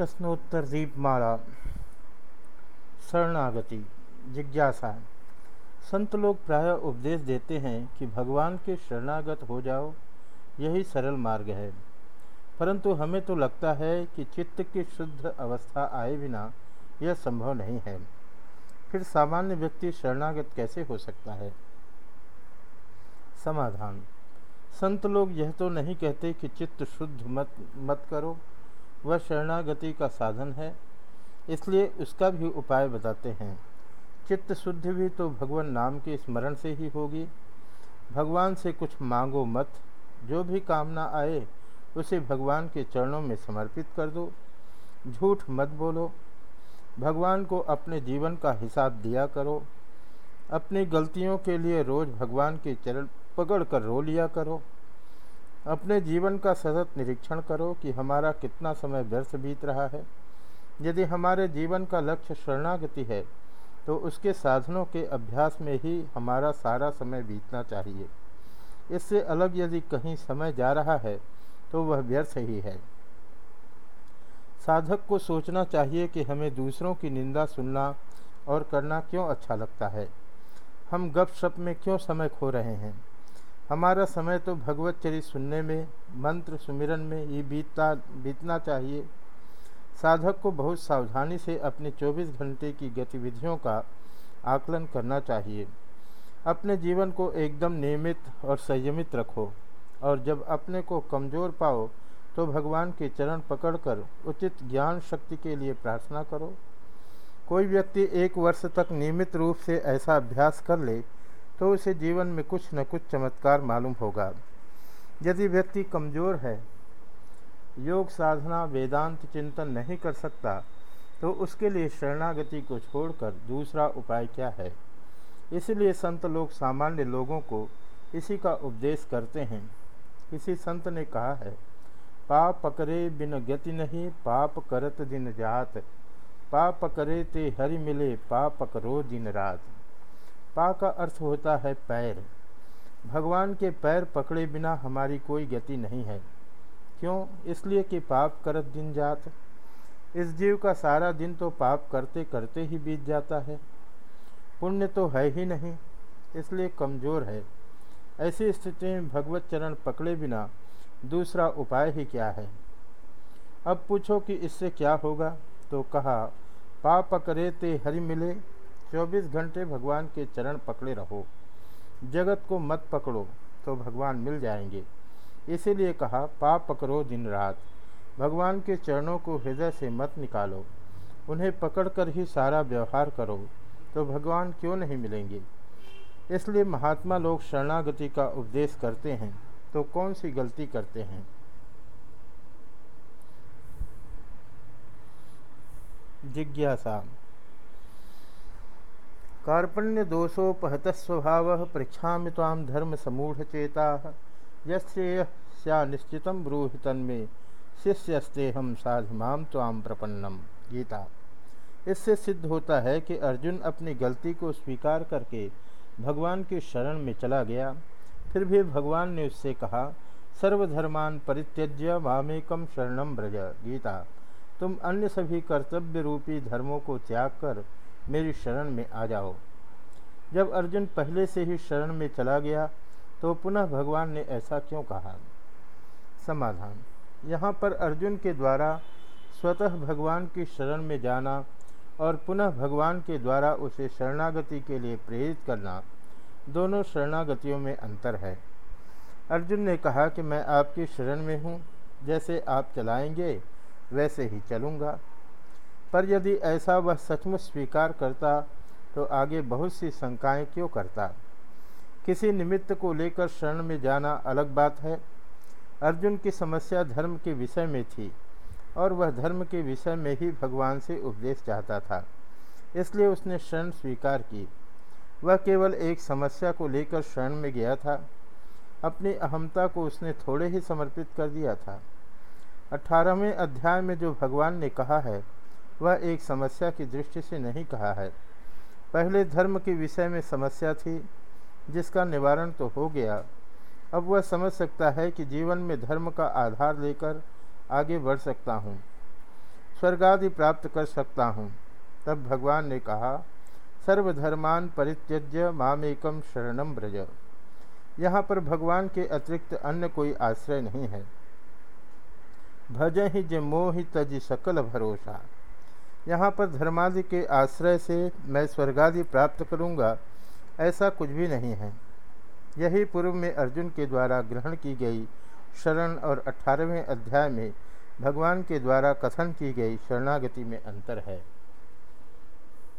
प्रश्नोत्तर दीपमाला, शरणागति, जिज्ञासा। संत लोग प्राय उपदेश देते हैं कि भगवान के शरणागत हो जाओ, यही सरल मार्ग है। परंतु हमें तो लगता है कि चित्त की शुद्ध अवस्था आए बिना यह संभव नहीं है। फिर सामान्य व्यक्ति शरणागत कैसे हो सकता है? समाधान। संत लोग यह तो नहीं कहते कि चित्त शुद्ध मत मत करो वह शरणागति का साधन है, इसलिए उसका भी उपाय बताते हैं। चित्त शुद्ध भी तो भगवान नाम के स्मरण से ही होगी। भगवान से कुछ मांगो मत, जो भी कामना आए, उसे भगवान के चरणों में समर्पित कर दो। झूठ मत बोलो। भगवान को अपने जीवन का हिसाब दिया करो। अपनी गलतियों के लिए रोज़ भगवान के चरण पकड़ कर रो लिया करो। अपने जीवन का सतत निरीक्षण करो कि हमारा कितना समय व्यर्थ बीत रहा है। यदि हमारे जीवन का लक्ष्य शरणागति है तो उसके साधनों के अभ्यास में ही हमारा सारा समय बीतना चाहिए। इससे अलग यदि कहीं समय जा रहा है तो वह व्यर्थ ही है। साधक को सोचना चाहिए कि हमें दूसरों की निंदा सुनना और करना क्यों अच्छा लगता है। हम गप शप में क्यों समय खो रहे हैं? हमारा समय तो भगवत चरित सुनने में, मंत्र सुमिरन में ही बीतता, बीतना चाहिए। साधक को बहुत सावधानी से अपने 24 घंटे की गतिविधियों का आकलन करना चाहिए। अपने जीवन को एकदम नियमित और संयमित रखो और जब अपने को कमज़ोर पाओ तो भगवान के चरण पकड़कर उचित ज्ञान शक्ति के लिए प्रार्थना करो। कोई व्यक्ति एक वर्ष तक नियमित रूप से ऐसा अभ्यास कर ले तो उसे जीवन में कुछ न कुछ चमत्कार मालूम होगा। यदि व्यक्ति कमज़ोर है, योग साधना, वेदांत चिंतन नहीं कर सकता तो उसके लिए शरणागति को छोड़कर दूसरा उपाय क्या है? इसलिए संत लोग सामान्य लोगों को इसी का उपदेश करते हैं। किसी संत ने कहा है, पाप पकड़े बिन गति नहीं, पाप करत दिन जात। पाप करे ते हरि मिले, पाप करो दिन रात। पा का अर्थ होता है पैर। भगवान के पैर पकड़े बिना हमारी कोई गति नहीं है। क्यों? इसलिए कि पाप करत दिन जात। इस जीव का सारा दिन तो पाप करते करते ही बीत जाता है। पुण्य तो है ही नहीं, इसलिए कमज़ोर है। ऐसी स्थिति में भगवत चरण पकड़े बिना दूसरा उपाय ही क्या है? अब पूछो कि इससे क्या होगा? तो कहा, पाप करे ते हरि मिले 24 घंटे भगवान के चरण पकड़े रहो। जगत को मत पकड़ो तो भगवान मिल जाएँगे। इसीलिए कहा, पाप पकड़ो दिन रात। भगवान के चरणों को हृदय से मत निकालो। उन्हें पकड़कर ही सारा व्यवहार करो तो भगवान क्यों नहीं मिलेंगे? इसलिए महात्मा लोग शरणागति का उपदेश करते हैं तो कौन सी गलती करते हैं? जिज्ञासा। कार्पण्य दोषोपहत स्वभाव पृछा ताम धर्म समूढ़ चेता यश्रेय निश्चित ब्रूहि तन्मे शिष्यस्ते हम साधिमाम ताम प्रपन्नम। गीता। इससे सिद्ध होता है कि अर्जुन अपनी गलती को स्वीकार करके भगवान की शरण में चला गया। फिर भी भगवान ने उससे कहा, सर्वधर्मान परित्यज्य वामेकम शरणम ब्रज गीता। तुम अन्य सभी कर्तव्य रूपी धर्मों को त्याग कर मेरी शरण में आ जाओ। जब अर्जुन पहले से ही शरण में चला गया तो पुनः भगवान ने ऐसा क्यों कहा? समाधान। यहाँ पर अर्जुन के द्वारा स्वतः भगवान की शरण में जाना और पुनः भगवान के द्वारा उसे शरणागति के लिए प्रेरित करना दोनों शरणागतियों में अंतर है। अर्जुन ने कहा कि मैं आपकी शरण में हूँ, जैसे आप चलाएँगे, वैसे ही चलूँगा। पर यदि ऐसा वह सचमुच स्वीकार करता तो आगे बहुत सी शंकाएँ क्यों करता? किसी निमित्त को लेकर शरण में जाना अलग बात है। अर्जुन की समस्या धर्म के विषय में थी, और वह धर्म के विषय में ही भगवान से उपदेश चाहता था, इसलिए उसने शरण स्वीकार की। वह केवल एक समस्या को लेकर शरण में गया था। अपनी अहमता को उसने थोड़े ही समर्पित कर दिया था। अठारहवें अध्याय में जो भगवान ने कहा है वह एक समस्या की दृष्टि से नहीं कहा है। पहले धर्म के विषय में समस्या थी, जिसका निवारण तो हो गया। अब वह समझ सकता है कि जीवन में धर्म का आधार लेकर आगे बढ़ सकता हूँ स्वर्ग आदि प्राप्त कर सकता हूँ। तब भगवान ने कहा, सर्वधर्मान परित्यज्य मामेकम शरणम ब्रज यहाँ पर भगवान के अतिरिक्त अन्य कोई आश्रय नहीं है। भज ही ज मोहि तज सकल भरोसा। यहाँ पर धर्मादि के आश्रय से मैं स्वर्गादि प्राप्त करूँगा, ऐसा कुछ भी नहीं है। यही पूर्व में अर्जुन के द्वारा ग्रहण की गई शरण और अठारहवें अध्याय में भगवान के द्वारा कथन की गई शरणागति में अंतर है।